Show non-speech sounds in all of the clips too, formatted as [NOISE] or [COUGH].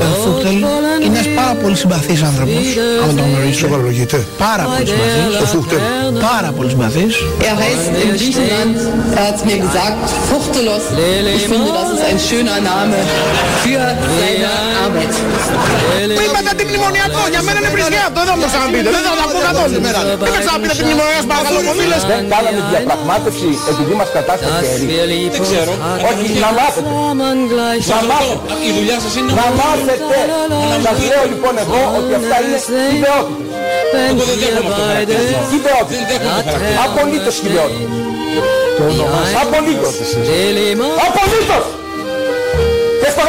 Ο Φούχτελ είναι ένας πάρα πολύ συμπαθής άνθρωπος, αν τον γνωρίζω. Σοβαρολογείται. Πάρα πολύ συμπαθής. Ο Φούχτελ. Πάρα πολύ συμπαθής. Er heißt in Griechenland, er hat mir gesagt, Fuchtelos. Ich finde, das ist ein schöner Name für seine Arbeit. Που είπατε αντιμνημονιακό, για μένα είναι βρισιά αυτό, δεν μου ξαναπείτε, δεν θα το ακούω καθόλου σήμερα. Δεν με ξαναπείτε αντιμνημονιακός παρακαλώ πολύ λες. Δεν κάναμε διαπραγμάτευση επειδή μας κατάστασε αιρή. Δεν ξέρω. Όχι, να μάθετε. Να μάθετε. Η δουλειά σας είναι Να μάθετε. Σας λέω λοιπόν εγώ ότι αυτά είναι ιδεότητες. Εγώ δεν δέχομαι αυτό το χαρακτηρισμό. Δεν Ιδεότητες. δέχομαι το χαρακτηρισμό. Απολύτως ιδεότητες. Απολύτως. Απολύτως.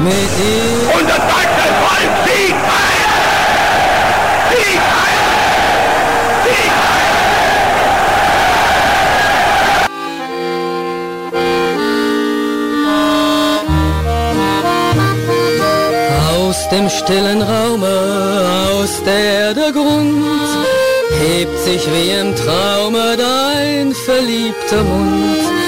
Und das deutsche Volk siegt heil! Siegt heil! Siegt heil! Aus dem stillen Raume, aus der der Grund hebt sich wie im Traume dein verliebter Mund.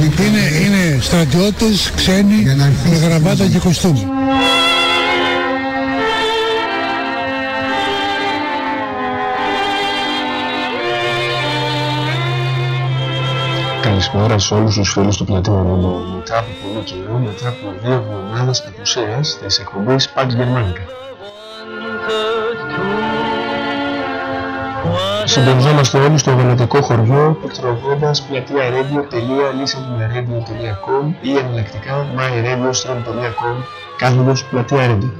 Είναι, είναι στρατιώτες, ξένοι, Για να αρχίσει με γραβάτα η και κοστούμι. Καλησπέρα σε όλους τους φίλους του Πλατείου Ρόντο. Μετά από πολύ καιρό, μετά από δύο εβδομάδες απουσίας της εκπομπής Pax Germanica. Συντονιζόμαστε όλοι στο γονατικό χωριό πληκτρολογώντας πλατεία-radio.listenradio.com ή εναλλακτικά myradiostream.com κάθετος πλατεία radio.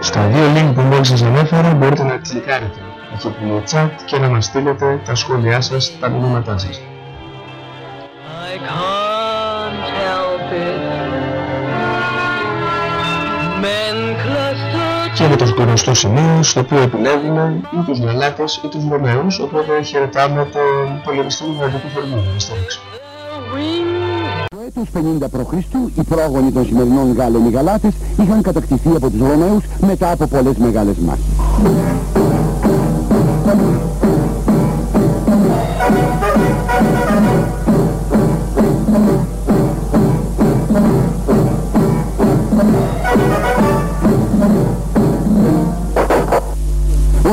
Στα δύο link που μόλις σας ανέφερα μπορείτε να κλικάρετε εκεί που είναι chat και να μας στείλετε τα σχόλιά σας, τα μηνύματά σας. Το γνωστό σημείο στο οποίο επιλέγουμε ή τους Γαλάτες ή τους Ρωμαίους, οπότε χαιρετάμε τον πολεμιστή του Γαλλικού Χωριού να στήριξω. Το έτος 50 π.Χ. οι πρόγονοι των σημερινών Γάλλων οι Γαλάτες είχαν κατακτηθεί από τους Ρωμαίους μετά από πολλές μεγάλες μάχες.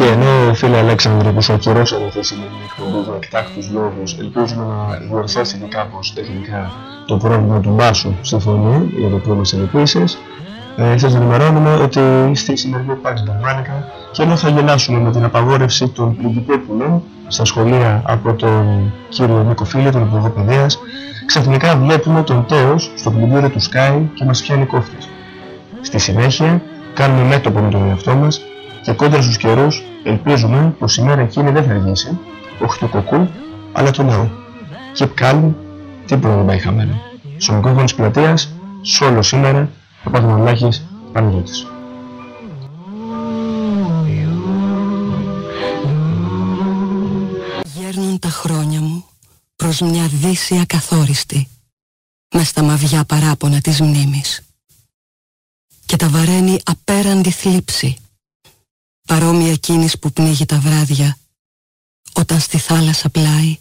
Και ενώ φίλε Αλέξανδρε που σου ακυρώσατε τη σημερινή εκπομπή για εκτάκτους λόγους, ελπίζουμε να διορθώσετε κάπως τεχνικά το πρόβλημα του μπάσου στη φωνή για το οποίο μας ειδοποίησες. Ε, σας ενημερώνουμε ότι στη σημερινή Pax Germanica και ενώ θα γελάσουμε με την απαγόρευση των πριγκιπέπουλων στα σχολεία από τον κύριο Νίκο Φίλε, τον Υπουργό Παιδείας, ξαφνικά βλέπουμε τον Τέος στο πλυντήριο του Sky και μας πιάνει κόφτες. Στη συνέχεια κάνουμε μέτωπο με τον εαυτό μας και κόντρα στους καιρούς ελπίζουμε πως η μέρα εκείνη δεν θα αργήσει, όχι του κοκκού, αλλά του λαού. Keep calm, τίποτα δεν πάει χαμένο. Στο μικρόφωνο της πλατείας, σόλο σήμερα, ο Παθμαλάκης Παναγιώτης. Γέρνουν τα χρόνια μου προς μια δύση ακαθόριστη μες στα μαβιά παράπονα της μνήμης και τα βαραίνει απέραντη θλίψη παρόμοια εκείνης που πνίγει τα βράδια όταν στη θάλασσα πλάι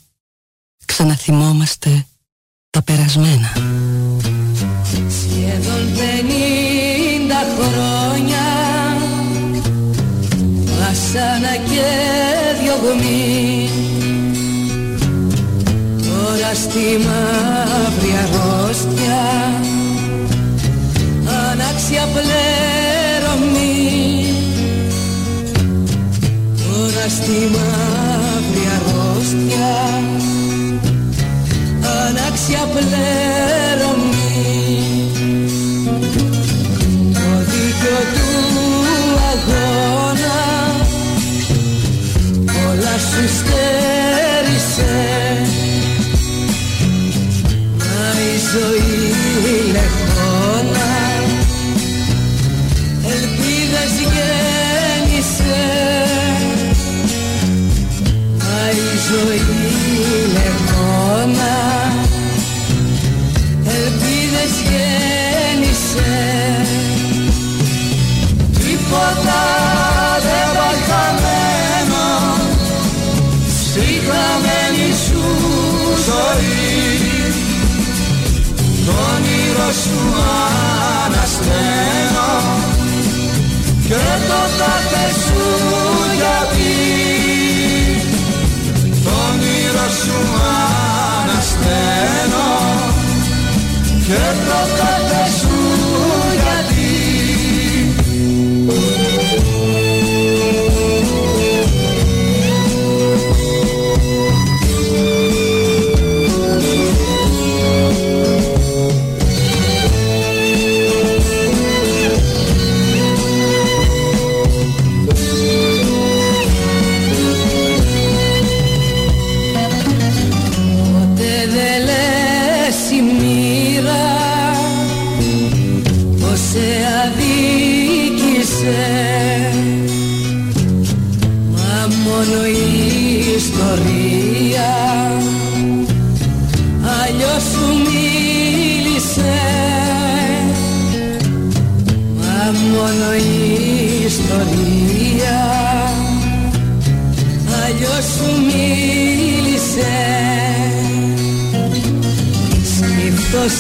ξαναθυμόμαστε τα περασμένα. Σχεδόν πενήντα χρόνια Βασάνα και διωγμή Τώρα στη μαύρη αρρώστια Ανάξια πλέρωμη στη μαύρη αρρώστια. Ανάξια πλέρωμη. Το δίκιο του αγώνα. Όλα σου στέρισε στη χαμένη σου ζωή. Το όνειρο σου ανασταίνω. Και το κάθε σου γιατί. Το όνειρο σου ανασταίνω. Και το κάθε σου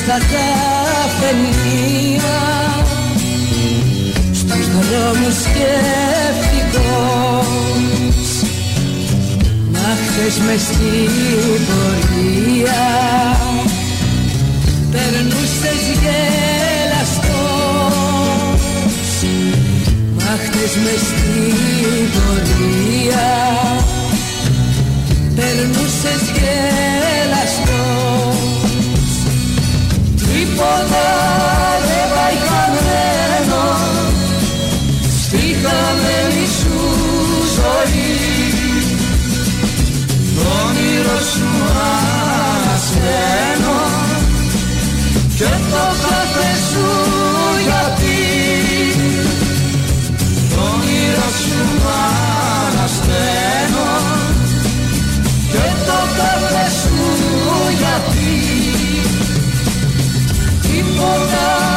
στα καφενεία. Στους δρόμους σκέφτικος μα χθες μες στην πορεία. Περνούσες γελαστός. Μα χθες μες στην πορεία. Περνούσες γελαστός τίποτα δεν πάει χαμένο στη χαμένη σου ζωή το όνειρο σου τίποτα δεν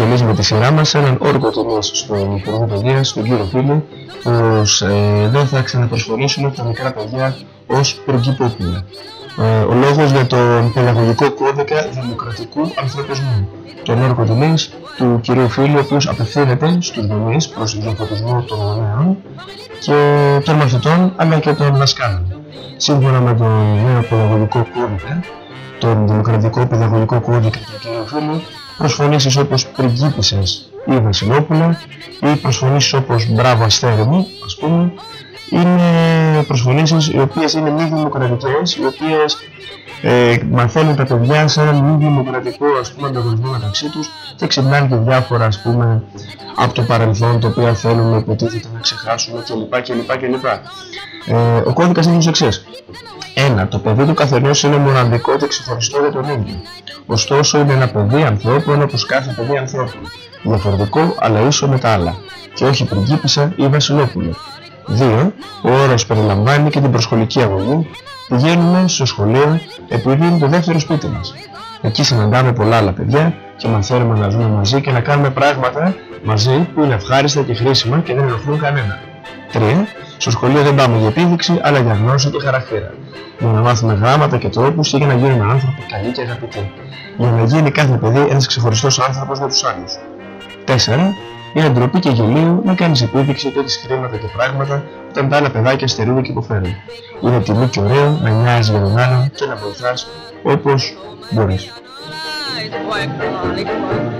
και εμείς με τη σειρά μας έναν όρκο τιμής στον Υπουργό Παιδείας, τον κύριο Φίλη, πως ε, δεν θα ξαναπροσφορήσουμε τα μικρά παιδιά ως πριγκυπόπουλα. Ε, ο λόγος για τον παιδαγωγικό κώδικα δημοκρατικού ανθρωπισμού. Τον όρκο τιμής του κυρίου Φίλου, ο οποίος απευθύνεται στους γονείς προς τον διαφωτισμό των γονέων και των μαθητών αλλά και των δασκάλων. Σύμφωνα με τον νέο παιδαγωγικό κώδικα, τον δημοκρατικό παιδαγωγικό κώδικα του κ. Φίλου, προσφωνήσεις όπως πριγκίπισσες ή βασιλόπουλα ή προσφωνήσεις όπως μπράβο αστέρι μου, ας πούμε, είναι προσφωνήσεις οι οποίες είναι μη δημοκρατικές, οι οποίες ε, μαθαίνουν τα παιδιά σε έναν μη δημοκρατικό ας πούμε, ανταγωνισμό μεταξύ τους και ξυπνάνε και διάφορα ας πούμε, από το παρελθόν το οποίο θέλουν υποτίθεται να ξεχάσουμε κλπ. κλπ, κλπ. Ε, ο κώδικας είναι ως εξής. Ένα, το παιδί του καθενός είναι μοναδικό και ξεχωριστό για τον ίδιο. Ωστόσο είναι ένα παιδί ανθρώπων όπως κάθε παιδί ανθρώπων. Διαφορετικό αλλά ίσο με τα άλλα. Και όχι πριγκίπισσα ή βασιλόπουλο. 2. Ο όρος περιλαμβάνει και την προσχολική αγωγή. Πηγαίνουμε στο σχολείο επειδή είναι το δεύτερο σπίτι μας. Εκεί συναντάμε πολλά άλλα παιδιά και μαθαίνουμε να ζούμε μαζί και να κάνουμε πράγματα μαζί που είναι ευχάριστα και χρήσιμα και δεν ενοχλούν κανένα. 3. Στο σχολείο δεν πάμε για επίδειξη αλλά για γνώση και χαρακτήρα. Για να μάθουμε γράμματα και τρόπους και για να γίνουμε άνθρωποι καλοί και αγαπητοί. Για να γίνει κάθε παιδί ένας ξεχωριστός άνθρωπος με τους άλλους. 4. Είναι ντροπή και γελίο να κάνεις επίδειξη ότι έχεις χρήματα και πράγματα όταν τα άλλα παιδάκια στερούνται και υποφέρουν. Είναι τιμή και ωραίο να νοιάζεις για τον άλλον και να βοηθάς όπως μπορείς. it works all it works.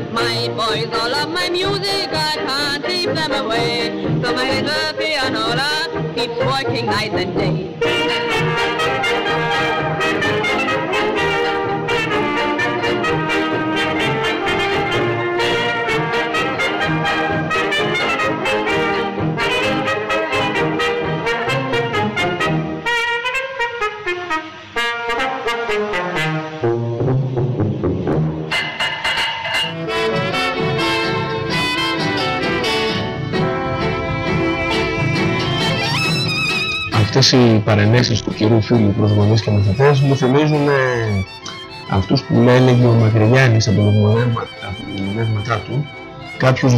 Αυτές οι παρενέσεις του κυρίου φίλου προς γονείς και μαθητές μου θυμίζουν ε, αυτούς που λένε Γεωμακρυγιάννης από τα πνεύματά του κάποιους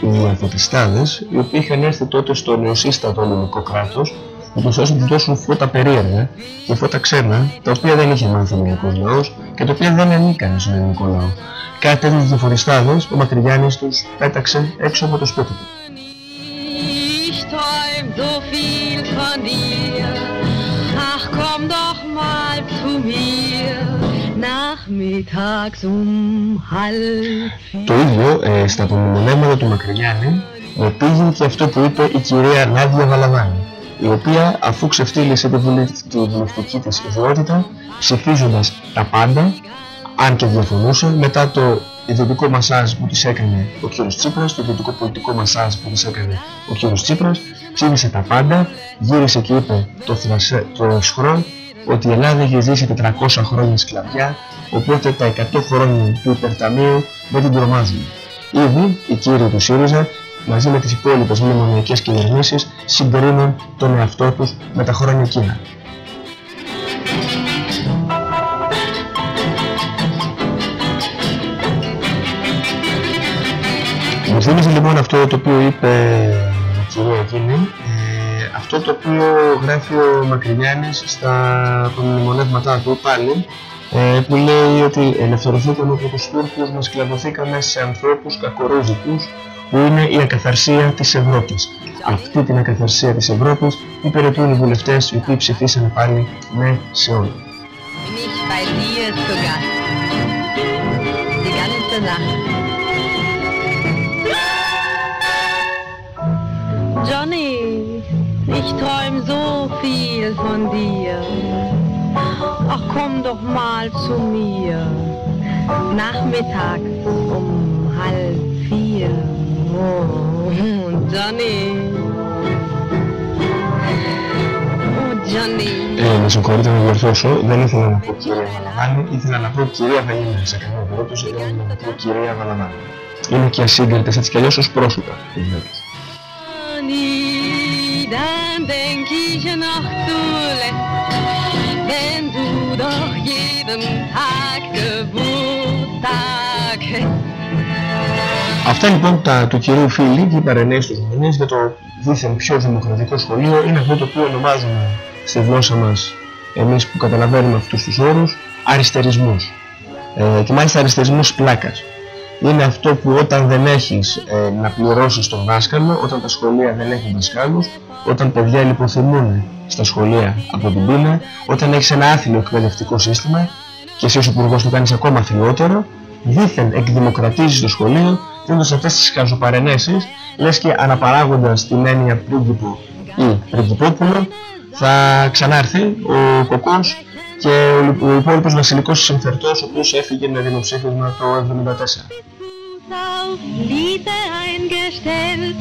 διαφωτιστάδες οι οποίοι είχαν έρθει τότε στο νεοσύστατο ελληνικό κράτος ούτως ώστε να τους δώσουν φώτα περίεργα και φώτα ξένα τα οποία δεν είχε μάθει ο ελληνικός λαός και τα οποία δεν ανήκαν στον ελληνικό λαό. Κάτι τέτοιους διαφωτιστάδες ο Μακρυγιάννης τους πέταξε έξω από το σπίτι του. Von dir. Ach, komm doch mal zu mir nach mir. Nachmittags um halb Το ίδιο ε, στα απομνημονέματα του Μακρυγιάννη με πήγε και αυτό που είπε η κυρία Νάντια Βαλαβάνη η οποία αφού ξεφτύλισε τη, βουλη... τη βουλευτική της ιδιότητα ψηφίζοντας τα πάντα αν και διαφωνούσε μετά το ιδιωτικό μασάζ που της έκανε ο κ. Τσίπρας, το ιδιωτικό πολιτικό μασάζ που της έκανε ο κ. Τσίπρας, ψήφισε τα πάντα, γύρισε και είπε το, θρασε, το σχρόν ότι η Ελλάδα έχει ζήσει 400 χρόνια σκλαβιά, οπότε τα 100 χρόνια του υπερταμείου δεν την τρομάζουν. Ήδη οι κύριοι του ΣΥΡΙΖΑ μαζί με τις υπόλοιπες μνημονιακές κυβερνήσεις συγκρίνουν τον εαυτό τους με τα χρόνια εκείνα. Μου θύμιζε λοιπόν αυτό το οποίο είπε η κυρία εκείνη, ε, αυτό το οποίο γράφει ο Μακρυγιάννης στα μνημονεύματά του πάλι, ε, που λέει ότι ελευθερωθήκαμε από τους Τούρκους, μας σκλαβωθήκαμε σε ανθρώπους κακορόζικους, που είναι η ακαθαρσία της Ευρώπης. Αυτή την ακαθαρσία της Ευρώπης υπηρετούν οι βουλευτές οι οποίοι ψηφίσανε πάλι ναι σε όλα. bin ich bei dir zu Gast. Die ganze Nacht. Johnny, ich träum so viel von dir. Ach, komm doch mal zu mir. Nachmittags um halb vier. Oh, Johnny. Oh, Johnny. Ε, με συγχωρείτε να διορθώσω, δεν ήθελα να πω κυρία Βαλαβάνη, ήθελα να πω κυρία Βαγγέλη σε καμία περίπτωση, δεν ήθελα να πω κυρία Βαλαβάνη. Είναι και ασύγκριτες έτσι κι αλλιώς ως πρόσωπα. οι γυναίκες. nie, dann denk ich noch zuletzt, wenn du doch jeden Tag Geburtstag Αυτά λοιπόν τα του κυρίου Φίλη και οι παρενέσεις τους γονείς για το δίθεν πιο δημοκρατικό σχολείο είναι αυτό το οποίο ονομάζουμε στη γλώσσα μας εμείς που καταλαβαίνουμε αυτούς τους όρους αριστερισμούς ε, και μάλιστα αριστερισμούς πλάκας είναι αυτό που όταν δεν έχεις ε, να πληρώσεις τον δάσκαλο, όταν τα σχολεία δεν έχουν δασκάλους, όταν παιδιά λιποθυμούν στα σχολεία από την πείνα, όταν έχεις ένα άθλιο εκπαιδευτικό σύστημα και εσύ ως υπουργός το κάνεις ακόμα αθλιότερο, δήθεν εκδημοκρατίζεις το σχολείο, δίνοντας αυτές τις χαζοπαρενέσεις, λες και αναπαράγοντας την έννοια πρίγκιπο ή πριγκυπόπουλο, θα ξανάρθει ο κοκός και ο, ο υπόλοιπος βασιλικός συμφερτός, ο οποίος έφυγε με δημοψήφισμα το 1974. auf Liebe eingestellt,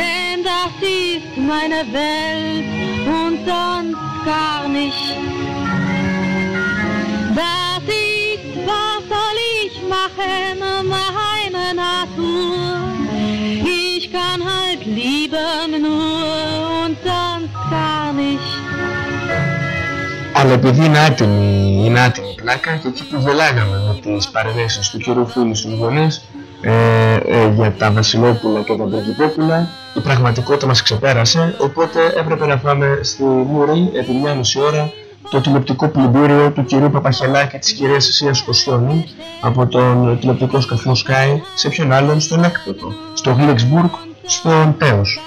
denn das ist meine Welt und sonst gar nicht. Das ist, was soll ich machen, meine Natur. Ich kann halt lieben nur und sonst gar nicht. Αλλά επειδή είναι άτιμη, είναι άτιμη πλάκα και εκεί που γελάγαμε με τις παρενέσεις του κυρίου Φίλου στους γονείς ε, ε, για τα Βασιλόπουλα και τα Πριγκυπόπουλα η πραγματικότητα μας ξεπέρασε οπότε έπρεπε να πάμε στη Μούρη επί μια μισή ώρα το τηλεοπτικό πλυντήριο του κυρίου Παπαχελά και της κυρίας Ασίας Κοσιόνη από τον τηλεοπτικό σκαθμό Sky σε ποιον άλλον στον έκπτωτο, στο Γλίξμπουργκ, στον Τέος.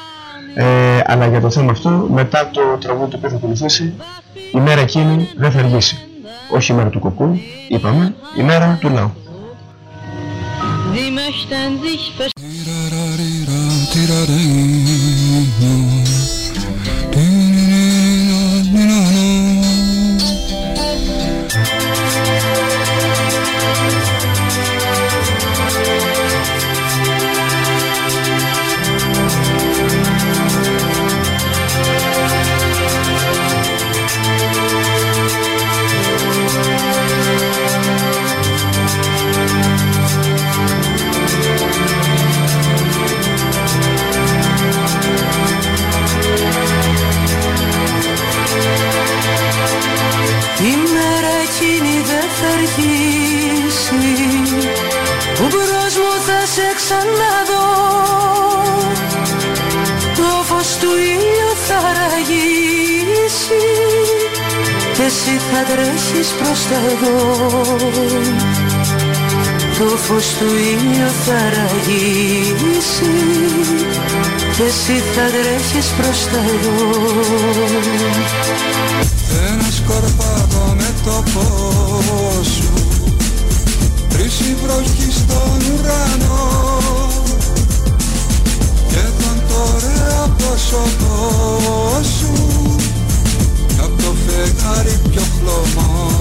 Ε, αλλά για το θέμα αυτό, μετά το τραγούδι το οποίο θα ακολουθήσει, η μέρα εκείνη δεν θα αργήσει. Όχι η μέρα του κοκκού, είπαμε, η μέρα του λαού. Sie möchten sich τρέχεις προς τα εδώ Το φως του ήλιου θα ραγίσει Και εσύ θα τρέχεις προς τα εδώ Ένα σκορπάτο με το φως σου Τρεις βροχή στον ουρανό. Και τον τώρα πρόσωπό σου Κι απ' το φεγγάρι πιο χλωμό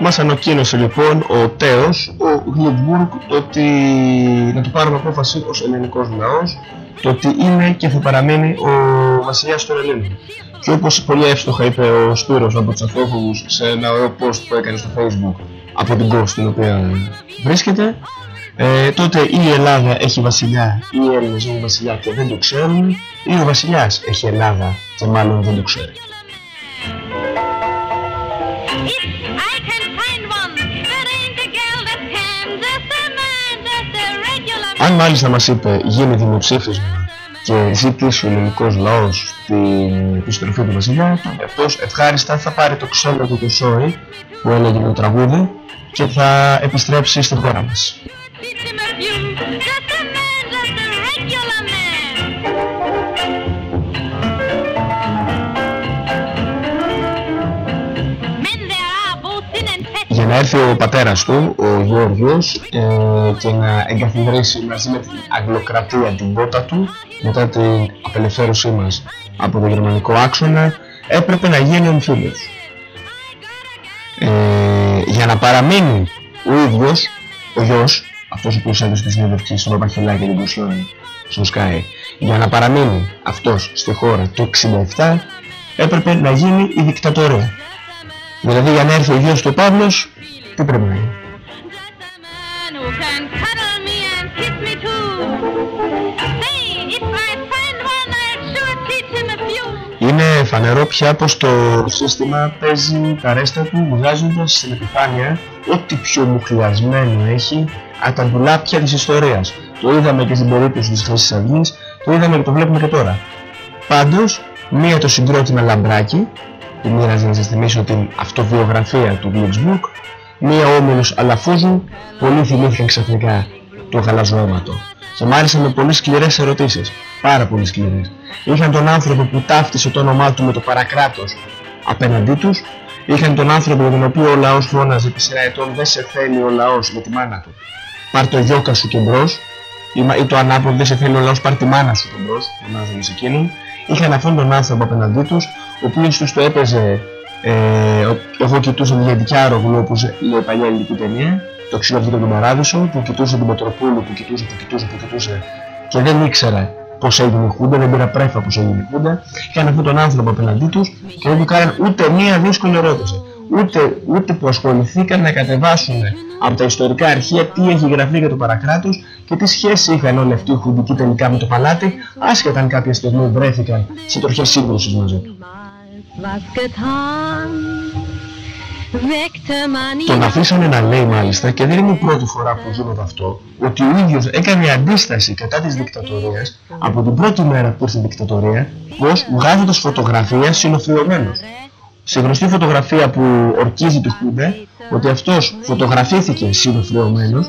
Μας ανακοίνωσε λοιπόν ο Τέος, ο Γλουμπουργκ, ότι να του πάρουμε απόφαση ως ελληνικός λαός, το ότι είναι και θα παραμείνει ο βασιλιάς των Ελλήνων. Και όπως πολύ εύστοχα είπε ο Σπύρος από τους Αθώφοβους σε ένα ωραίο post που έκανε στο facebook από την κόρη στην οποία βρίσκεται, ε, τότε ή η Ελλάδα έχει βασιλιά ή οι Έλληνες έχουν βασιλιά και δεν το ξέρουν ή ο βασιλιάς έχει Ελλάδα και μάλλον δεν το ξέρει. I can Αν μάλιστα μας είπε γίνει δημοψήφισμα και ζήτησε ο ελληνικός λαός την επιστροφή του βασιλιά, τότε αυτός ευχάριστα θα πάρει το ξένο του το σόι που έλεγε το τραγούδι και θα επιστρέψει στη χώρα μας. Να έρθει ο πατέρας του, ο Γιώργος, ε, και να εγκαθιδρύσει μαζί με την αγγλοκρατία την πότα του μετά την απελευθέρωσή μας από το γερμανικό άξονα, έπρεπε να γίνει εμφύλιος. Ε, για να παραμείνει ο ίδιος, ο γιος, αυτός ο οποίος έδωσε τη συνέντευξη στον Παπαχελάκη και την Κουσιόνη, στο Sky, για να παραμείνει αυτός στη χώρα το 67, έπρεπε να γίνει η δικτατορία. Δηλαδή για να έρθει ο γιος του Παύλος, τι πρέπει να γίνει. who can cuddle me and kiss me too. Say, if I find one, I'll sure teach him a few. Είναι φανερό πια πως το σύστημα παίζει τα ρέστα του βγάζοντας στην επιφάνεια ό,τι πιο μουχλιασμένο έχει από τα ντουλάπια της ιστορίας. Το είδαμε και στην περίπτωση της Χρυσής Αυγής, το είδαμε και το βλέπουμε και τώρα. Πάντως, μία το συγκρότημα Λαμπράκι, που μοίραζε να σας θυμίσω την αυτοβιογραφία του Glixbook, μία όμιλος Αλαφούζου, πολλοί θυμήθηκαν ξαφνικά το γαλαζοαίματο. Και μάλιστα με πολύ σκληρές ερωτήσεις, πάρα πολύ σκληρές. Είχαν τον άνθρωπο που ταύτισε το όνομά του με το παρακράτος απέναντί τους, είχαν τον άνθρωπο για τον οποίο ο λαός φώναζε επί σειρά ετών δεν σε θέλει ο λαός με τη μάνα του. Πάρ το γιόκα σου και μπρος, ή, μα- ή το ανάποδο δεν σε θέλει ο λαός πάρ τη μάνα σου και μπρος, φωνάζανε σε εκείνον. Είχαν αυτόν τον άνθρωπο απέναντί τους, ο οποίος τους το έπαιζε ε, ο- εγώ κοιτούσα τη Γεντική Άρογλου όπως λέει η παλιά ελληνική ταινία το ξυλοβδίκο του Παράδεισο που κοιτούσε την Πετροπούλου που κοιτούσε, που κοιτούσε, που κοιτούσε. Και δεν ήξερα πως έγινε η Χούντα, δεν πήρα πρέφα πως έγινε η Χούντα είχαν αυτόν τον άνθρωπο απέναντί τους και δεν του κάναν ούτε μία δύσκολη ερώτηση. Ούτε, ούτε που ασχοληθήκαν να κατεβάσουν από τα ιστορικά αρχεία τι έχει γραφεί για το παρακράτος και τι σχέση είχαν όλοι αυτοί οι χουντικοί τελικά με το παλάτι άσχετα αν κάποια στιγμή βρέθηκαν σε τροχές σύγκρουσης μαζί του. Was getan, weckte man Τον αφήσανε να λέει μάλιστα και δεν είναι η πρώτη φορά που γίνεται αυτό ότι ο ίδιος έκανε αντίσταση κατά της δικτατορίας από την πρώτη μέρα που ήρθε η δικτατορία πως βγάζοντας φωτογραφία συνοφριωμένος. Στη γνωστή φωτογραφία που ορκίζει τη Χούντα ότι αυτός φωτογραφήθηκε συνοφριωμένος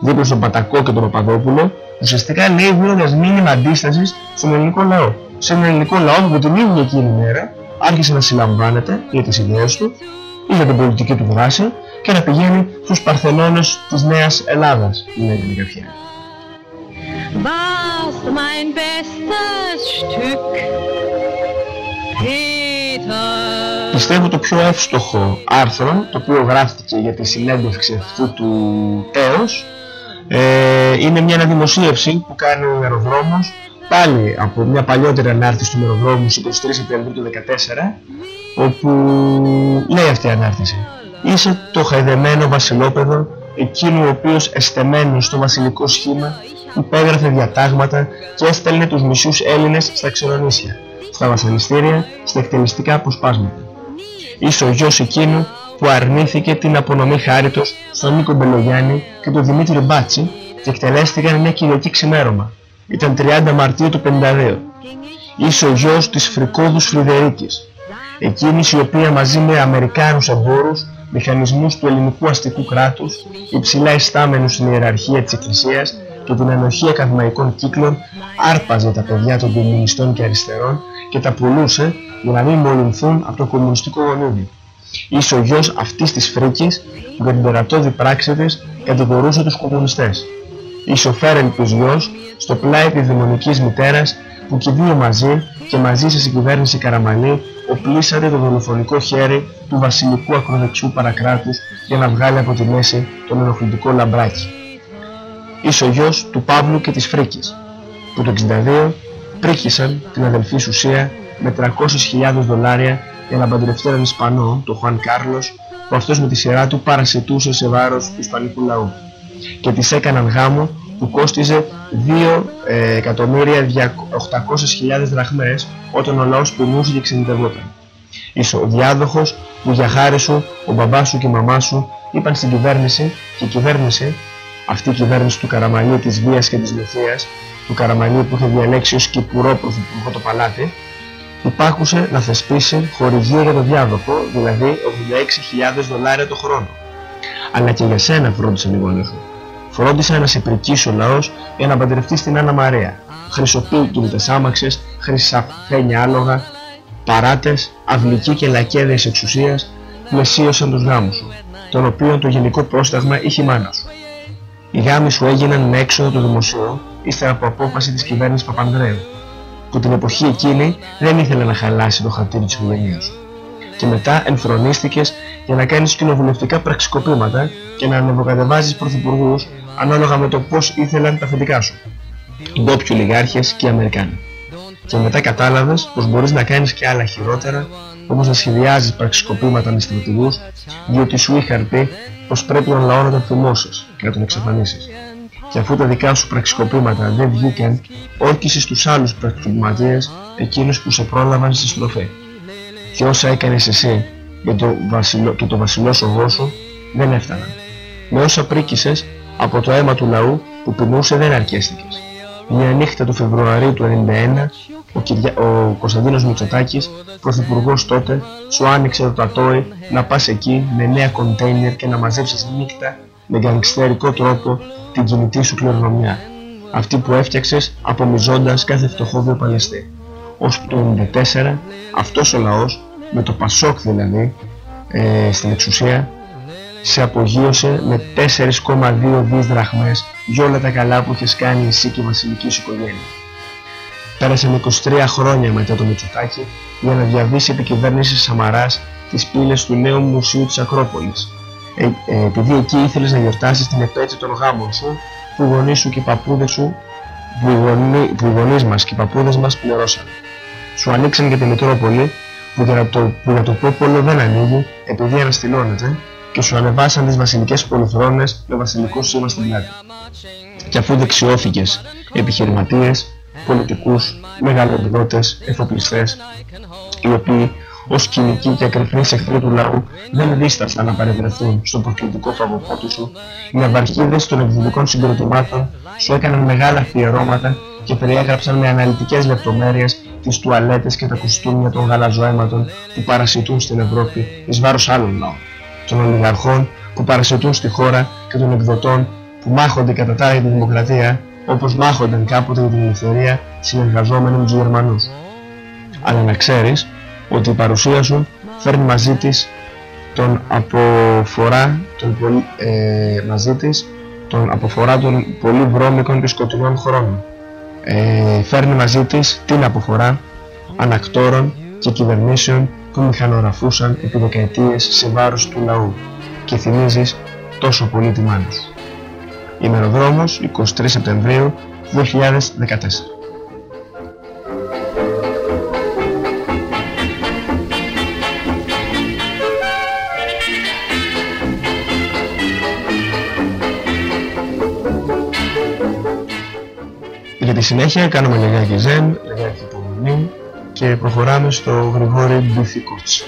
δίπλα στον Πατακό και τον Παπαδόπουλο ουσιαστικά λέει δίνοντας μήνυμα αντίστασης στον ελληνικό λαό. Σε έναν ελληνικό λαό που την ίδια εκείνη μέρα άρχισε να συλλαμβάνεται για τις ιδέες του ή για την πολιτική του δράση και να πηγαίνει στους Παρθενώνες της Νέας Ελλάδας, λέγανε κάποιοι. warst mein bestes Stück. Peter. Πιστεύω το πιο εύστοχο άρθρο, το οποίο γράφτηκε για τη συνέντευξη αυτού του τέος, ε, είναι μια αναδημοσίευση που κάνει ο Αεροδρόμος, πάλι από μια παλιότερη ανάρτηση του Αεροδρόμου στις 23 Σεπτεμβρίου του 2014, όπου λέει αυτή η ανάρτηση. Είσαι το χαϊδεμένο βασιλόπεδο, εκείνο ο οποίος εστεμένος στο βασιλικό σχήμα υπέγραφε διατάγματα και έστελνε τους μισούς Έλληνες στα ξερονήσια, στα βασανιστήρια, στα εκτελεστικά αποσπάσματα. Είσαι ο γιος εκείνου που αρνήθηκε την απονομή χάριτος στον Νίκο Μπελογιάννη και τον Δημήτρη Μπάτσι και εκτελέστηκαν μια Κυριακή ξημέρωμα. Ήταν 30 Μαρτίου του 52. Είσαι ο γιος της Φρικόδους Φρυδερίκης, εκείνης η οποία μαζί με Αμερικάνους εμπόρους, μηχανισμούς του ελληνικού αστικού κράτους, υψηλά ιστάμενους στην ιεραρχία της Εκκλησίας και την ανοχή ακαδημαϊκών κύκλων, άρπαζε τα παιδιά των κομμουνιστών και αριστερών και τα πουλούσε για να μην μολυνθούν από το κομμουνιστικό γονίδι. Είσαι ο γιος αυτής της φρίκης που για την τερατώδη πράξη της κατηγορούσε τους κομμουνιστές. Είσαι ο φέρελπος γιος στο πλάι της δαιμονικής μητέρας που και οι δύο μαζί και μαζί σε συγκυβέρνηση Καραμαλή οπλίσατε το δολοφονικό χέρι του βασιλικού ακροδεξιού παρακράτους για να βγάλει από τη μέση τον ενοχλητικό λαμπράκι. Είσαι ο γιος του Παύλου και της Φρίκης που το 62 πρίχησαν την αδελφή Σουσία με 300.000 δολάρια για να παντρευτεί έναν Ισπανό, τον Χουάν Κάρλος, που αυτός με τη σειρά του παρασιτούσε σε βάρος του Ισπανικού λαού και της έκαναν γάμο που κόστιζε 2.800.000 δραχμές όταν ο λαός πεινούσε και ξενιτευόταν. Είσαι ο διάδοχος που για χάρη σου, ο μπαμπάς σου και η μαμά σου είπαν στην κυβέρνηση και η κυβέρνηση, αυτή η κυβέρνηση του Καραμαλή, της βίας και της λευθείας, του Καραμαλή που είχε διαλέξει ως κυπουρό πρωθυπουργό το παλάτι, υπάρχουσε να θεσπίσει χορηγείο για το διάδοχο, δηλαδή 86.000 δολάρια το χρόνο. Αλλά και για σένα φρόντισαν οι γονείς σου. Φρόντισαν να σε πρικήσει ο λαός για να παντρευτείς την Άννα Μαρία. Χρυσοπίκυλτες άμαξες, χρυσαφένια άλογα, παράτες, αυλικοί και λακέδες εξουσίας πλαισίωσαν τους γάμους σου. τον οποίο το γενικό πρόσταγμα είχε η μάνα σου. Οι γάμοι σου έγιναν με έξοδο του δημοσίου, ύστερα από απόφαση της κυβέρνησης Παπανδρέου, που την εποχή εκείνη δεν ήθελε να χαλάσει το χαρτί της οικογένειας σου. Και μετά ενθρονίστηκες για να κάνεις κοινοβουλευτικά πραξικοπήματα και να ανεβοκατεβάζεις πρωθυπουργούς ανάλογα με το πώς ήθελαν τα αφεντικά σου. Οι ντόπιοι ολιγάρχες και οι Αμερικάνοι. Και μετά κατάλαβες πως μπορείς να κάνεις και άλλα χειρότερα, όπως να σχεδιάζεις πραξικοπήματα με στρατηγούς, διότι σου είχαν πει πως πρέπει τον λαός να τον θυμώσεις και να τον εξαφανίσεις. Και αφού τα δικά σου πραξικοπήματα δεν βγήκαν, όρκησες τους άλλους πραξικοπηματίες, εκείνους που σε πρόλαβαν στη στροφή. Και όσα έκανες εσύ για το βασιλό, και το βασιλό σοβό σου δεν έφταναν. Με όσα πρίκησες από το αίμα του λαού που πεινούσε δεν αρκέστηκες. Μια νύχτα του Φεβρουαρίου του 1991 ο, Κυρια... ο Κωνσταντίνος Μητσοτάκης, πρωθυπουργός τότε, σου άνοιξε το τατόι να πας εκεί με νέα κοντέινερ και να μαζέψεις νύχτα με γκανγκστερικό τρόπο την κινητή σου κληρονομιά. Αυτή που έφτιαξες απομυζώντας κάθε φτωχόβιο παλαιστή. Ως το 1994 αυτός ο λαός, με το Πασόκ δηλαδή, ε, στην εξουσία, σε απογείωσε με 4,2 δις δραχμές για όλα τα καλά που έχεις κάνει εσύ και η βασιλική σου οικογένεια. Πέρασαν 23 χρόνια μετά το Μητσοτάκη για να διαβήσει η επικυβέρνηση Σαμαράς τις πύλες του νέου μουσείου της Ακρόπολης. Ε, ε, επειδή εκεί ήθελες να γιορτάσεις την επέτειο των γάμων σου, που οι γονείς σου και οι παππούδες σου, που οι, γονεί, που οι γονείς μας και οι παππούδες μας πληρώσαν. Σου ανοίξαν και τη Μητρόπολη, που για, το, που για το πόπολο δεν ανοίγει, επειδή αναστηλώνεται, και σου ανεβάσαν τις βασιλικές πολυθρόνες με βασιλικό σήμα στην πλάτη. Και αφού δεξιώθηκες επιχειρηματίες, πολιτικούς, μεγαλοεκδότες, εφοπλιστές, οι οποίοι ως κοινικοί και ακριφνείς εχθροί του λαού δεν δίστασαν να παρευρεθούν στο προκλητικό φαγοπότη σου, οι ναυαρχίδες των εκδηλικών συγκροτημάτων σου έκαναν μεγάλα αφιερώματα και περιέγραψαν με αναλυτικές λεπτομέρειες τις τουαλέτες και τα κουστούμια των γαλαζοαίματων που παρασιτούν στην Ευρώπη εις βάρος άλλων λαών, των ολιγαρχών που παρασιτούν στη χώρα και των εκδοτών που μάχονται κατά τα τη δημοκρατία όπως μάχονταν κάποτε για την ελευθερία συνεργαζόμενοι με τους Γερμανούς. Αλλά να ξέρεις ότι η παρουσία σου φέρνει μαζί της τον αποφορά των πολύ, ε, μαζί της τον αποφορά των πολύ βρώμικων και σκοτεινών χρόνων. Ε, φέρνει μαζί της την αποφορά ανακτόρων και κυβερνήσεων που μηχανογραφούσαν επί δεκαετίες σε βάρος του λαού και θυμίζεις τόσο πολύ τη μάνα σου. Ημεροδρόμος 23 Σεπτεμβρίου 2014 Για τη συνέχεια κάνουμε λιγάκι ζεν, λιγάκι υπομονή και προχωράμε στο Γρηγόρη Μπιθικότς.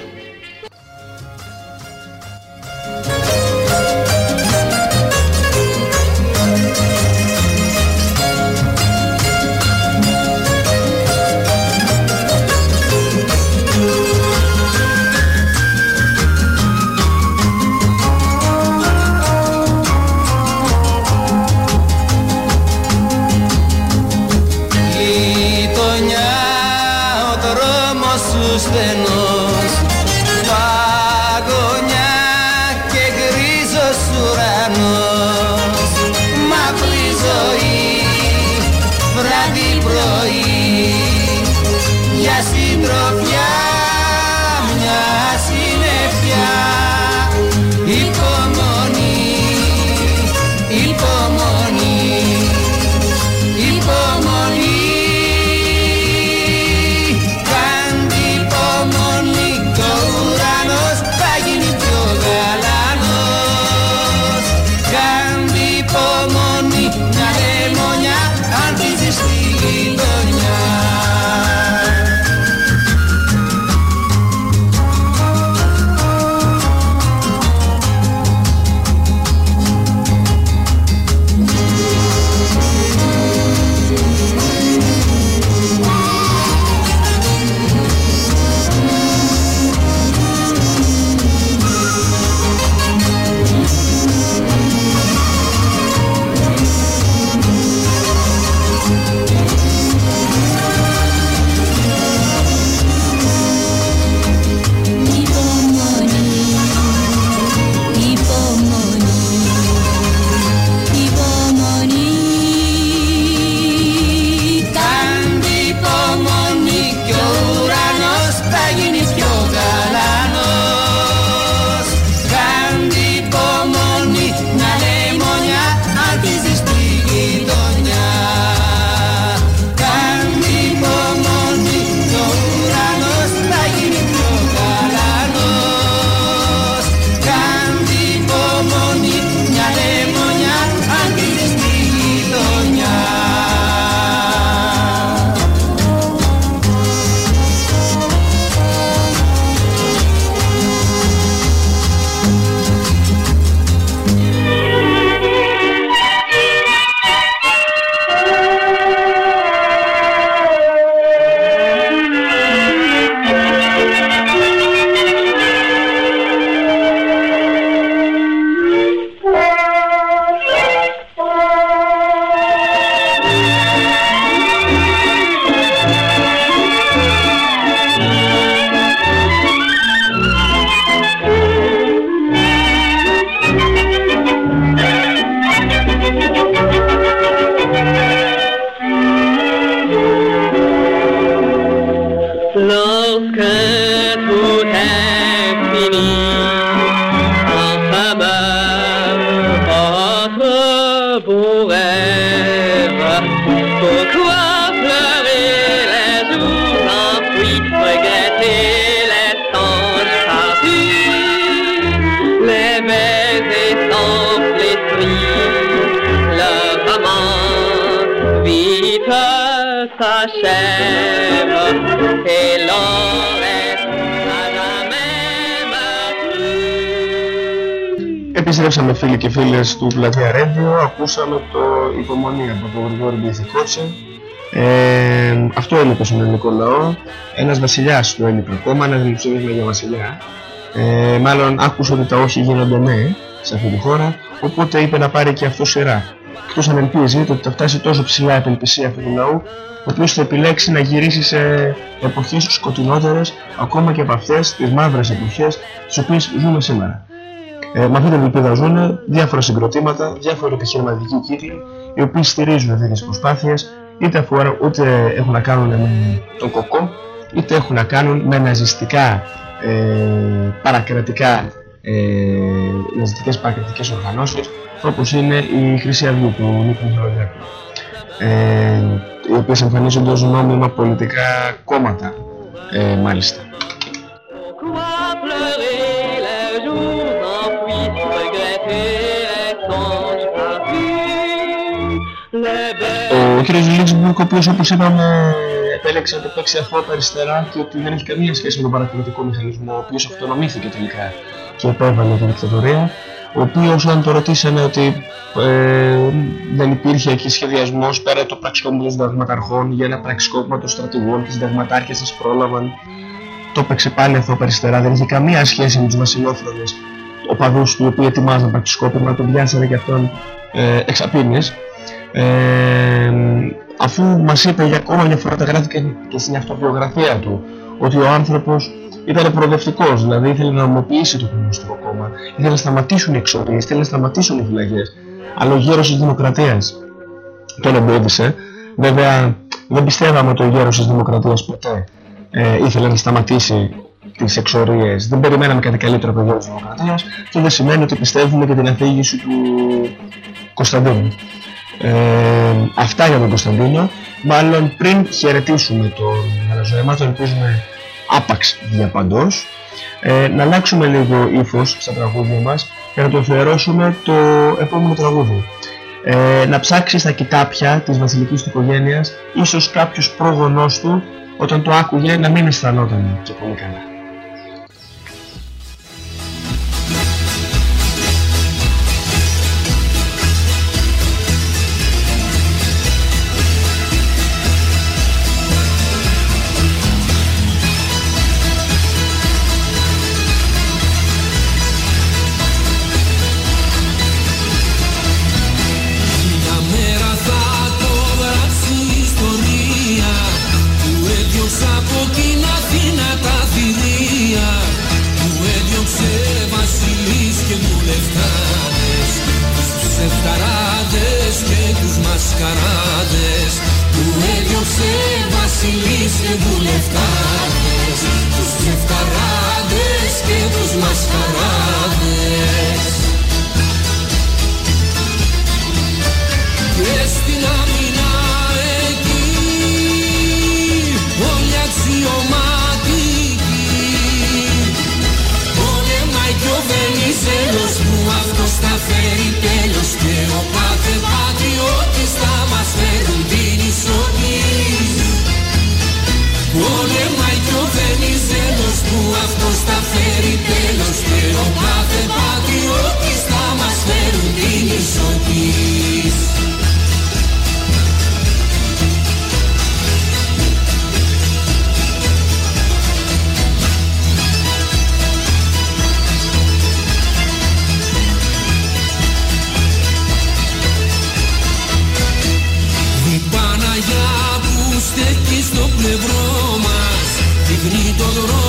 Και φίλες του Πλατεία Radio, ακούσαμε το υπομονή από τον Γρηγόρη Μπιεθικότσε. Ε, αυτό είναι το συνολικό λαό. Ένας βασιλιάς του Έλληνου κόμμα, ένας δημοψήφισμα για βασιλιά. Ε, μάλλον άκουσε ότι τα όχι γίνονται ναι σε αυτή τη χώρα, οπότε είπε να πάρει και αυτό σειρά. Εκτός αν ελπίζει ότι θα φτάσει τόσο ψηλά η απελπισία αυτού του λαού, ο οποίος θα επιλέξει να γυρίσει σε εποχές σκοτεινότερες, ακόμα και από αυτές τις μαύρες εποχές, τις οποίες ζούμε σήμερα. Ε, με αυτή την ελπίδα ζουν διάφορα συγκροτήματα, διάφοροι επιχειρηματικοί κύκλοι, οι οποίοι στηρίζουν αυτές τις προσπάθειες, είτε, αφορά, είτε έχουν να κάνουν με τον κοκό, είτε έχουν να κάνουν με ναζιστικά ε, παρακρατικά ε, ναζιστικές παρακρατικές οργανώσεις, όπως είναι η Χρυσή Αυγή του Νίκου Μιχαλολιάκου. Ε, οι οποίες εμφανίζονται ως νόμιμα πολιτικά κόμματα, ε, μάλιστα. Κ. Λίξμπουργκ, ο οποίος όπως είπαμε επέλεξε να το παίξει αυτό από αριστερά και ότι δεν έχει καμία σχέση με τον παρακρατικό μηχανισμό, ο οποίος αυτονομήθηκε τελικά και επέβαλε την δικτατορία, ο οποίος αν το ρωτήσανε ότι ε, δεν υπήρχε εκεί σχεδιασμός πέρα από το πραξικόπημα των συνταγματαρχών για ένα πραξικόπημα των στρατηγών και οι συνταγματάρχες σας πρόλαβαν το έπαιξε πάλι αυτό από αριστερά, δεν είχε καμία σχέση με τους βασιλόφρονες οπαδούς του, οι οποίοι ετοιμάζαν πραξικόπημα, τον πιάσανε και αυτόν ε, εξαπίνης. Ε, αφού μας είπε για ακόμα μια φορά, τα γράφηκε και στην αυτοβιογραφία του, ότι ο άνθρωπος ήταν προοδευτικός, δηλαδή ήθελε να νομοποιήσει το Κομμουνιστικό Κόμμα, ήθελε να σταματήσουν οι εξώπινες, ήθελε να σταματήσουν οι φυλακές. Αλλά ο γέρος της Δημοκρατίας τον εμπόδισε. Βέβαια, δεν πιστεύαμε ότι ο γέρος της Δημοκρατίας ποτέ ε, ήθελε να σταματήσει τις εξορίες. Δεν περιμέναμε κάτι καλύτερο από το γέρος της Δημοκρατίας. Αυτό δεν σημαίνει ότι πιστεύουμε και την αφήγηση του Κωνσταντίνου. Ε, αυτά για τον Κωνσταντίνο. Μάλλον πριν χαιρετήσουμε τον Αναζωήμα, τον ελπίζουμε άπαξ διαπαντός, ε, να αλλάξουμε λίγο ύφος στα τραγούδια μας και να το αφιερώσουμε το επόμενο τραγούδι. Ε, να ψάξει στα κοιτάπια της βασιλικής του οικογένειας, ίσως κάποιος πρόγονός του, όταν το άκουγε να μην αισθανόταν και πολύ καλά. Στέκεις στο πλευρό μας Δείχνει το δρόμο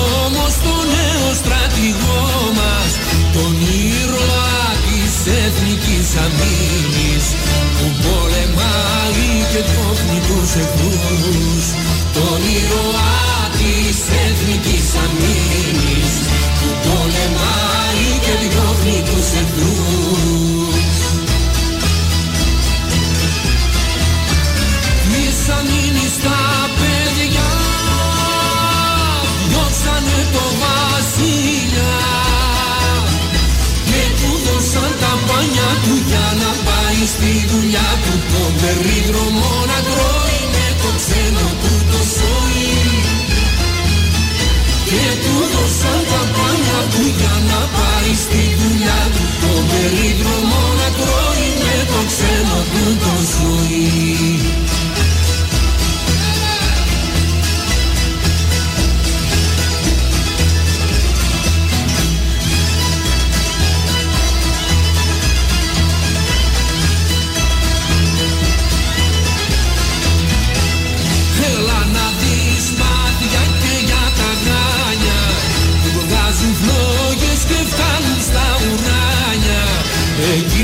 το περίδρομο να τρώει με το ξένο του το σόι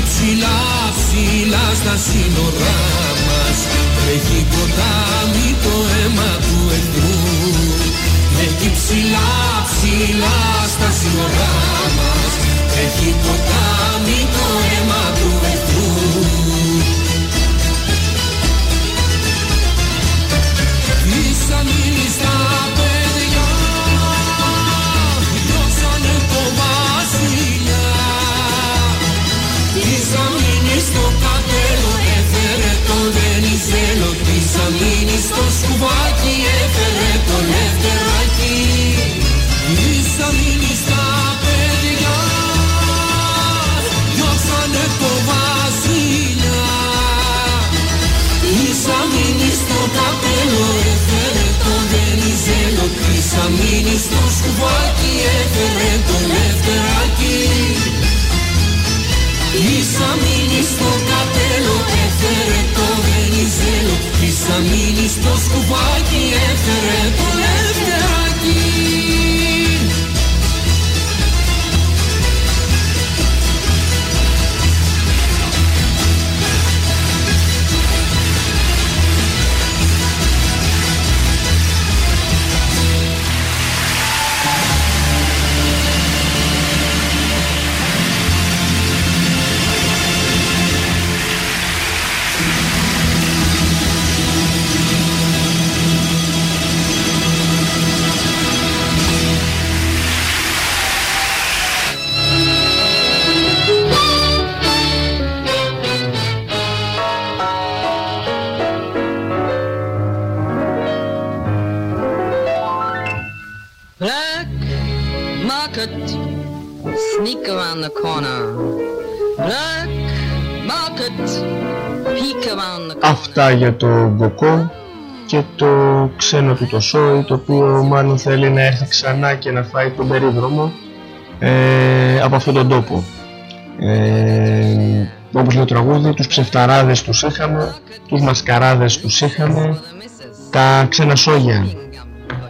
ψηλά ψηλά στα σύνορά μας. Τρέχει ποτάμι το αίμα του εχθρού εκεί ψηλά ψηλά στα σύνορά μας. Τρέχει ποτάμι Uważaj the corner. Αυτά για το Μποκό και το ξένο του το Σόι το οποίο μάλλον θέλει να έρθει ξανά και να φάει τον περίδρομο ε, από αυτόν τον τόπο. Ε, όπως λέει το τραγούδι, τους ψευταράδες τους είχαμε, τους μασκαράδες τους είχαμε, τα ξένα σόγια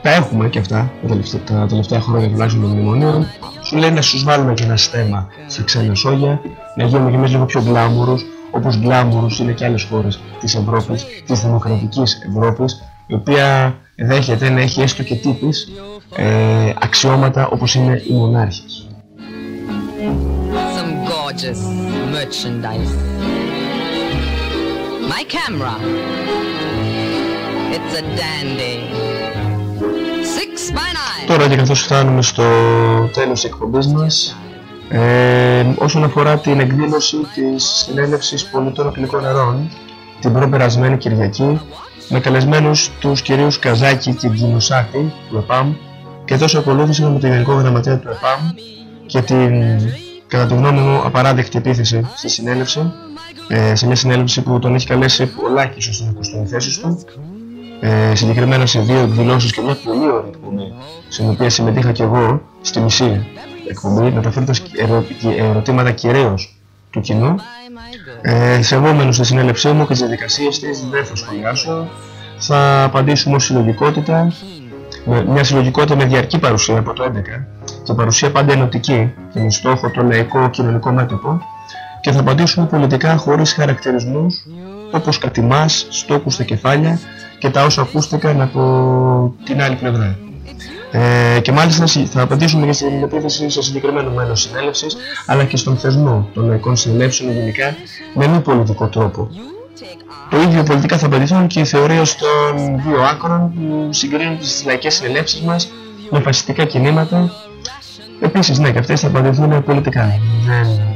τα έχουμε και αυτά τα τελευταία, τα τελευταία χρόνια τουλάχιστον των μνημονίων. Σου λέει να σου βάλουμε και ένα στέμα σε ξένα σόγια, να γίνουμε κι εμείς λίγο πιο γκλάμουρους, όπως γκλάμουρους είναι και άλλες χώρες της Ευρώπης, της δημοκρατικής Ευρώπης, η οποία δέχεται να έχει έστω και τύπης ε, αξιώματα όπως είναι οι μονάρχες. Some gorgeous merchandise. My camera. It's a dandy. Six by nine. Τώρα και καθώς φτάνουμε στο τέλος της εκπομπής μας, ε, όσον αφορά την εκδήλωση της συνέλευσης πολιτών οπλικών νερών την προπερασμένη Κυριακή με καλεσμένους τους κυρίους Καζάκη και Γκινουσάκη του ΕΠΑΜ και τόσο ακολούθησε με τον Γενικό Γραμματέα του ΕΠΑΜ και την κατά τη γνώμη μου απαράδεκτη επίθεση στη συνέλευση ε, σε μια συνέλευση που τον έχει καλέσει πολλάκις στην ακουστούν θέσεις του. Ε, συγκεκριμένα σε δύο εκδηλώσεις και μια πολύ ωραία εκπομπή στην οποία συμμετείχα και εγώ στη μισή εκπομπή μεταφέροντας ερω, ερωτήματα κυρίως του κοινού ε, σεβόμενος στη συνέλευσή μου και τις διαδικασίες της δεν θα σχολιάσω θα απαντήσουμε ως συλλογικότητα με μια συλλογικότητα με διαρκή παρουσία από το 11 και παρουσία πάντα ενωτική και με στόχο το λαϊκό κοινωνικό μέτωπο και θα απαντήσουμε πολιτικά χωρίς χαρακτηρισμούς όπως κατημάς, στόχους στα κεφάλια και τα όσα ακούστηκαν από την άλλη πλευρά. Ε, και μάλιστα θα απαντήσουμε και στην επίθεση σε συγκεκριμένο μέλος συνέλευσης αλλά και στον θεσμό των λαϊκών συνελεύσεων γενικά με μη πολιτικό τρόπο. Το ίδιο πολιτικά θα απαντηθούν και οι θεωρίες των δύο άκρων που συγκρίνουν τις λαϊκές συνελεύσεις μας με φασιστικά κινήματα. Επίσης, ναι, και αυτές θα απαντηθούν πολιτικά. Δεν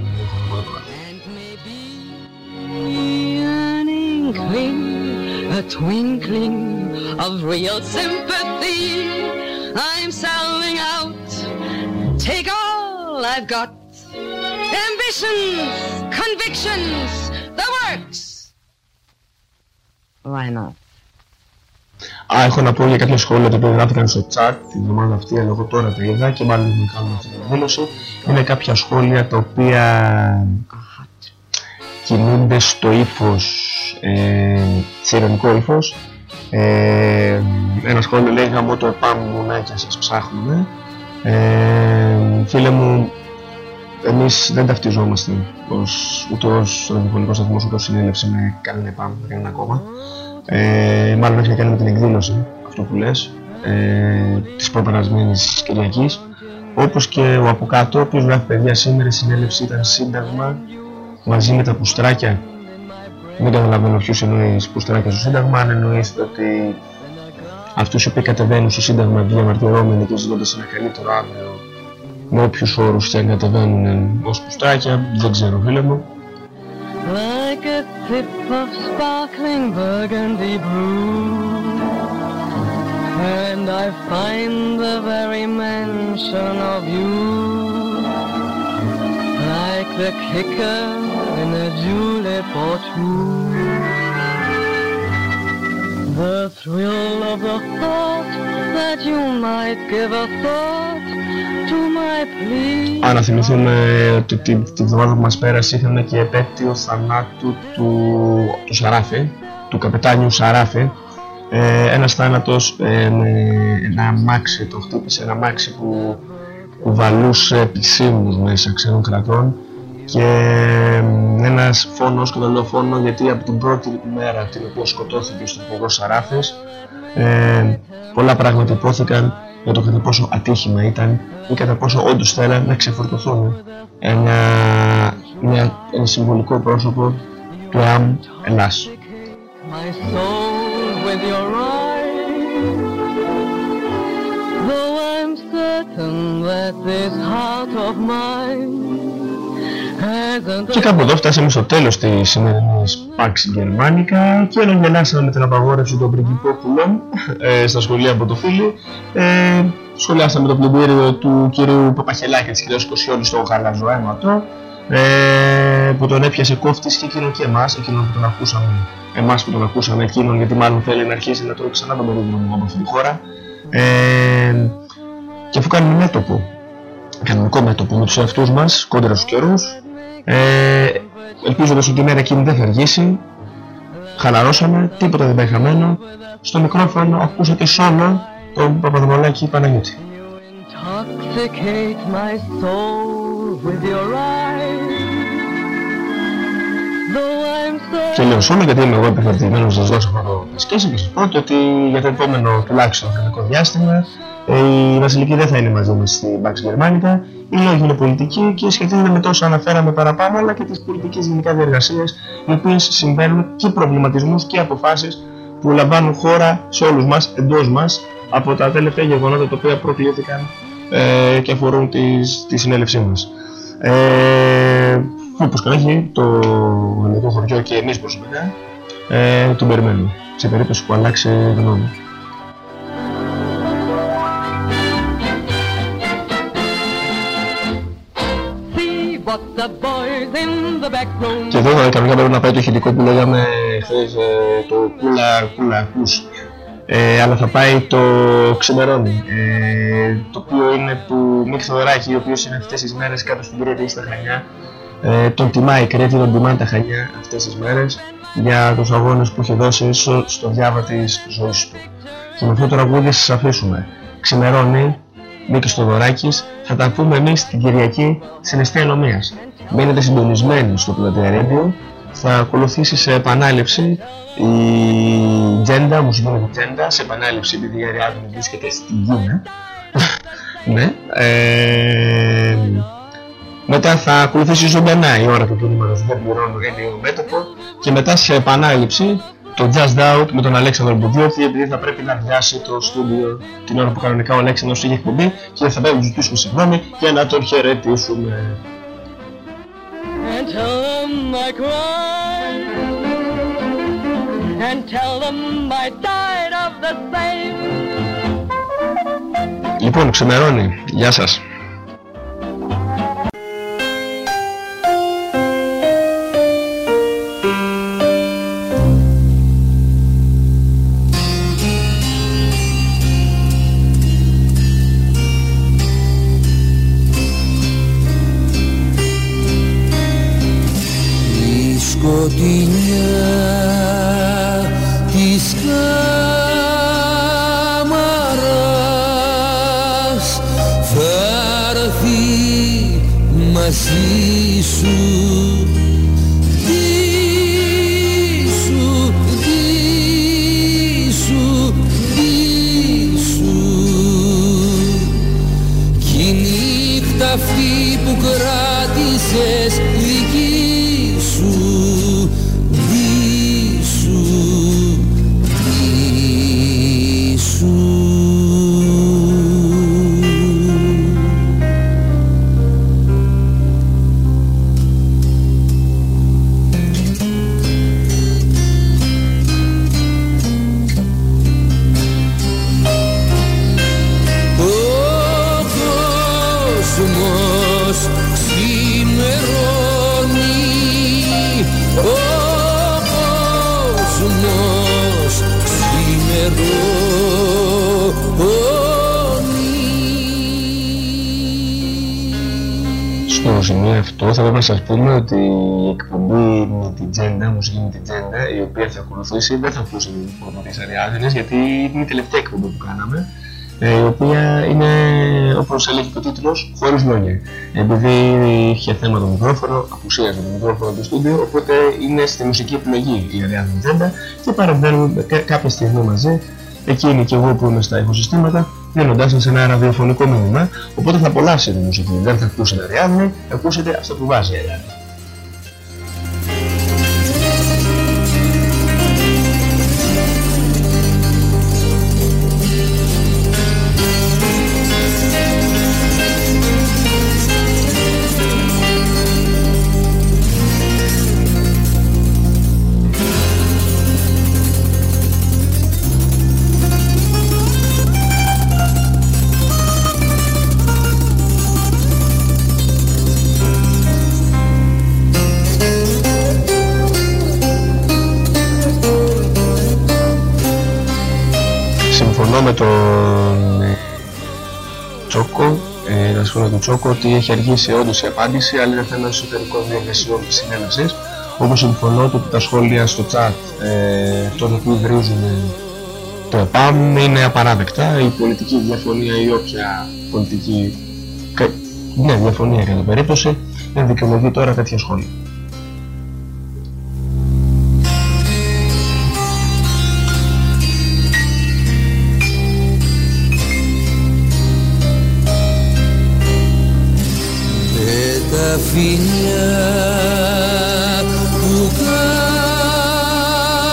wing, a twinkling of real sympathy. I'm selling out, take all I've got. Ambitions, convictions, the works. Why not? Α, έχω να πω για κάποια σχόλια τα οποία γράφηκαν στο chat την εβδομάδα αυτή, αλλά εγώ τώρα τα είδα και μάλλον μου κάνουν αυτή την δήλωση. Είναι κάποια σχόλια τα οποία κινούνται στο ύφος, ε, σε ειρωνικό ύφος. Ε, ένα σχόλιο λέει γαμώ το επάμ μουνάκια σας ψάχνουμε. Ε, φίλε μου, εμείς δεν ταυτιζόμαστε ως, ούτε ως ραδιοφωνικός σταθμός ούτε ως συνέλευση με κανένα επάμ, με κανένα κόμμα. Ε, μάλλον έχει να κάνει με την εκδήλωση, αυτό που λες, ε, της προπερασμένης Κυριακής. Όπως και ο από κάτω, ο οποίος γράφει παιδιά σήμερα η συνέλευση ήταν σύνταγμα μαζί με τα πουστράκια. Δεν καταλαβαίνω ποιους εννοείς πουστράκια στο σύνταγμα, αν εννοείς ότι αυτούς οι οποίοι κατεβαίνουν στο σύνταγμα διαμαρτυρόμενοι και ζητώντας ένα καλύτερο αύριο με όποιους όρους και αν κατεβαίνουν ως πουστράκια, δεν ξέρω φίλε μου. like a sip of sparkling burgundy brew. And I find the very mention of you like the kicker in a julep or two. The thrill of the thought that you might give a thought to my plea. Α, να θυμηθούμε ότι τη, τη βδομάδα που μας πέρασε είχαμε και επέτειο θανάτου του, του Σαράφη, του καπετάνιου Σαράφη. Ε, ένας θάνατος ε, με ένα αμάξι, το χτύπησε ένα αμάξι που, που βαλούσε επισήμους μέσα ξένων κρατών και ε, ένας φόνος, και το λέω φόνο γιατί από την πρώτη μέρα την οποία σκοτώθηκε ο στρατηγός Σαράφης ε, πολλά πράγματα υπόθηκαν για το κατά πόσο ατύχημα ήταν ή κατά πόσο όντως θέλαν να ξεφορτωθούν ένα, μια, ένα συμβολικό πρόσωπο του ΕΑΜ Ελλάς. my soul with your eyes. Though I'm certain that this heart of mine hasn't Και κάπου εδώ φτάσαμε στο τέλος της σημερινής Pax Germanica και ενώ γελάσαμε με την απαγόρευση των πριγκυπόπουλων ε, στα σχολεία από το φίλι. Ε, σχολιάσαμε το πλυντήριο του κυρίου Παπαχελάκη της κυρίας Κοσιόλης στο γαλαζοαίματο ε, που τον έπιασε κόφτης και εκείνον και εμάς, εκείνον που τον ακούσαμε εμάς που τον ακούσαμε εκείνον γιατί μάλλον θέλει να αρχίσει να τρώει ξανά τον περίοδο από αυτή τη χώρα. Ε, και αφού κάνουμε μέτωπο κανονικό μέτωπο με τους εαυτούς μας κόντρα στους καιρούς ε, ελπίζοντας ότι η μέρα εκείνη δεν θα αργήσει χαλαρώσαμε, τίποτα δεν πάει χαμένο στο μικρόφωνο ακούσατε σόλο τον Παπαδημολάκη Παναγιώτη intoxicate my soul with your eyes. Though I'm και λέω σόλο γιατί είμαι εγώ επιφερτημένος να σας δώσω αυτό το σκέψη και σας πω το ότι για το επόμενο τουλάχιστον χρονικό διάστημα ε, η Βασιλική δεν θα είναι μαζί μας στη Bax Germanica. Οι λόγοι είναι πολιτικοί και σχετίζονται με τόσο αναφέραμε παραπάνω, αλλά και τις πολιτικές γενικά διεργασίες, οι οποίες συμβαίνουν και προβληματισμούς και αποφάσεις που λαμβάνουν χώρα σε όλους μας, εντός μας, από τα τελευταία γεγονότα τα οποία προκλήθηκαν ε, και αφορούν τις, τη συνέλευσή μας. Ε, όπως και να έχει, το ελληνικό χωριό και εμείς προσωπικά ε, τον περιμένουμε, σε περίπτωση που αλλάξει γνώμη. Και εδώ κανονικά πρέπει να πάει το ηχητικό που λέγαμε χθες ε, το κούλα κούλα ακούς. Ε, αλλά θα πάει το ξημερώνει. Ε, το οποίο είναι του Μίκ Θοδωράκη, ο οποίος είναι αυτές τις μέρες κάτω στην Κρήτη στα Χανιά. Ε, τον τιμάει η Κρήτη, τον τιμάει τα Χανιά αυτές τις μέρες για τους αγώνες που έχει δώσει στο, στο διάβα της ζωής του. Και με αυτό το τραγούδι σας αφήσουμε. Ξημερώνει, Μίκης Θοδωράκης, θα τα πούμε εμείς την Κυριακή στην Εστία Ενωμίας. Μείνετε συντονισμένοι στο Πλατεία Radio, θα ακολουθήσει σε επανάληψη η Τζέντα, μουσική Τζέντα, σε επανάληψη επειδή η Αριάδνη βρίσκεται στην Κίνα. [LAUGHS] ναι. Ε, μετά θα ακολουθήσει ζωντανά η ώρα του κινήματος δεν πληρώνω ενίο μέτωπο και μετά σε επανάληψη το Just Out με τον Αλέξανδρο Μπουδιώτη επειδή θα πρέπει να βιάσει το στούντιο την ώρα που κανονικά ο Αλέξανδρος είχε εκπομπή και θα πρέπει να του ζητήσουμε συγγνώμη και να τον χαιρετήσουμε. and tell them I cry. and tell them I died of the same. Λοιπόν, ξημερώνει. Γεια σας. Η σκοτεινιά της κάμαρας. Θα έρθει μαζί σου Δίσου, δίσου, δίσου Κι η νύχτα αυτή που κράτησες να σας πούμε ότι η εκπομπή με την Τζέντα, μουσική με την Τζέντα, η οποία θα ακολουθήσει, δεν θα ακούσει μόνο τις Αριάδνες, γιατί είναι η τελευταία εκπομπή που κάναμε, ε, η οποία είναι, όπως έλεγε και ο τίτλος, χωρίς λόγια. Επειδή είχε θέμα το μικρόφωνο, απουσίαζε το μικρόφωνο του στούντιο, οπότε είναι στη μουσική επιλογή η Αριάδνη Τζέντα και παρεμβαίνουμε κα- κάποια στιγμή μαζί, εκείνη και εγώ που είμαι στα ηχοσυστήματα, δίνοντάς σας ένα ραδιοφωνικό μήνυμα, οπότε θα απολαύσετε τη μουσική. Δεν θα ακούσετε Αριάδνη, θα ακούσετε αυτό που βάζει η με τον ε, Τσόκο, ε, τα σχόλια του Τσόκο, ότι έχει αργήσει όντως η απάντηση, αλλά είναι θέμα εσωτερικών διαδικασιών της συνέλευσης. Όπως συμφωνώ ότι τα σχόλια στο chat ε, των οποίων βρίζουν το ΕΠΑΜ είναι απαράδεκτα. Η πολιτική διαφωνία ή όποια πολιτική κα- ναι, διαφωνία κατά περίπτωση δεν δικαιολογεί τώρα τέτοια σχόλια. Φιλιά που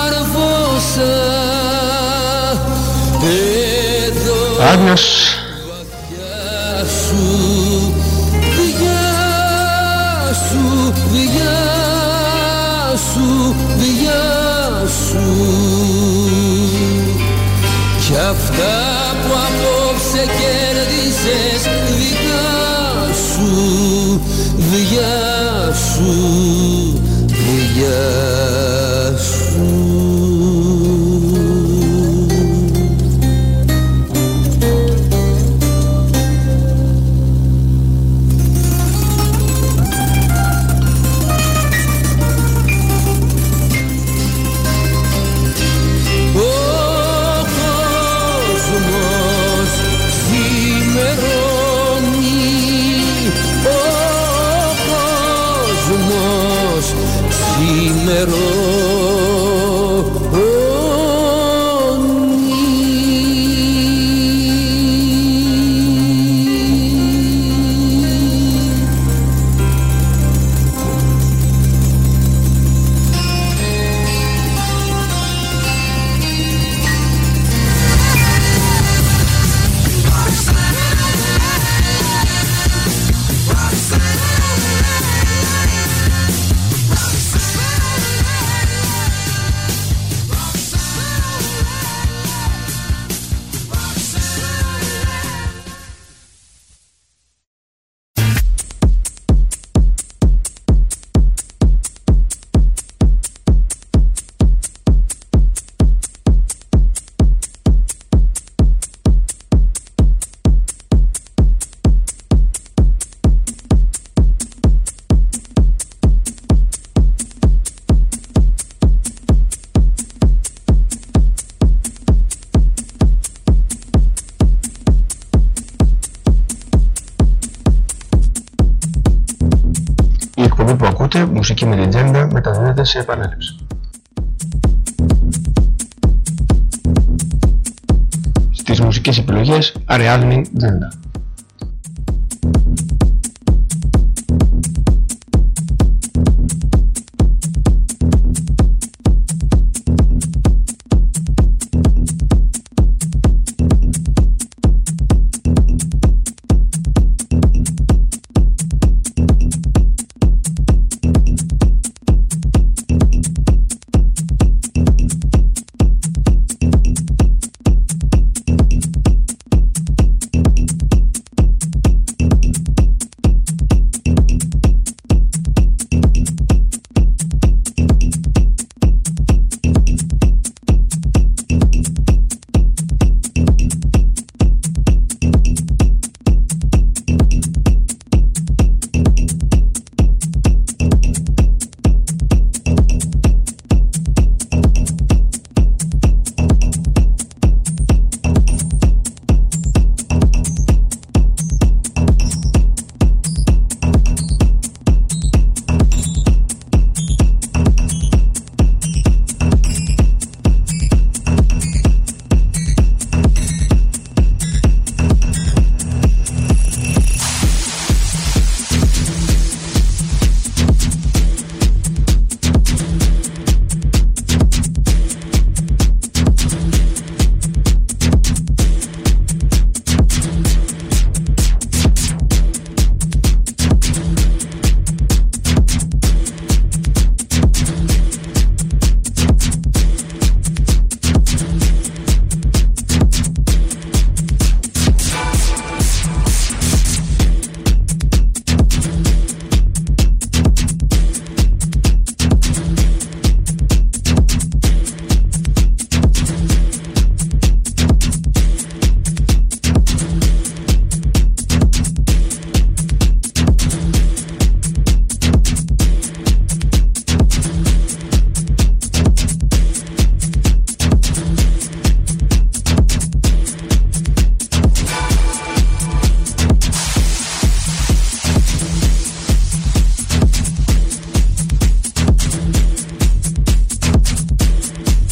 κάρβωσα εδώ. Άγνος, ξημερώνει Οπότε μουσική με την τζέντα μεταδίδεται σε επανέλευση. Στις μουσικές επιλογές Ariadne Τζέντα.